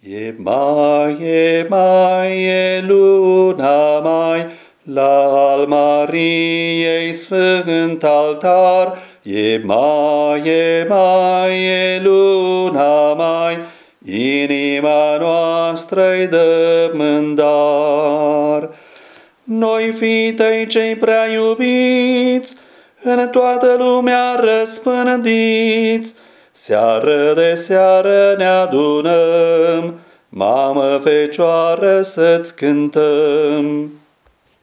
E mai, e mai, e luna mai, la al Mariei sfânt altar, E mai, e mai, e luna mai, inima noastră-i dă mândar. Noi fii tăi cei prea iubiți, în toată lumea răspândiți, Seară de seară ne adunăm, Mamă Fecioară să-ți cântăm.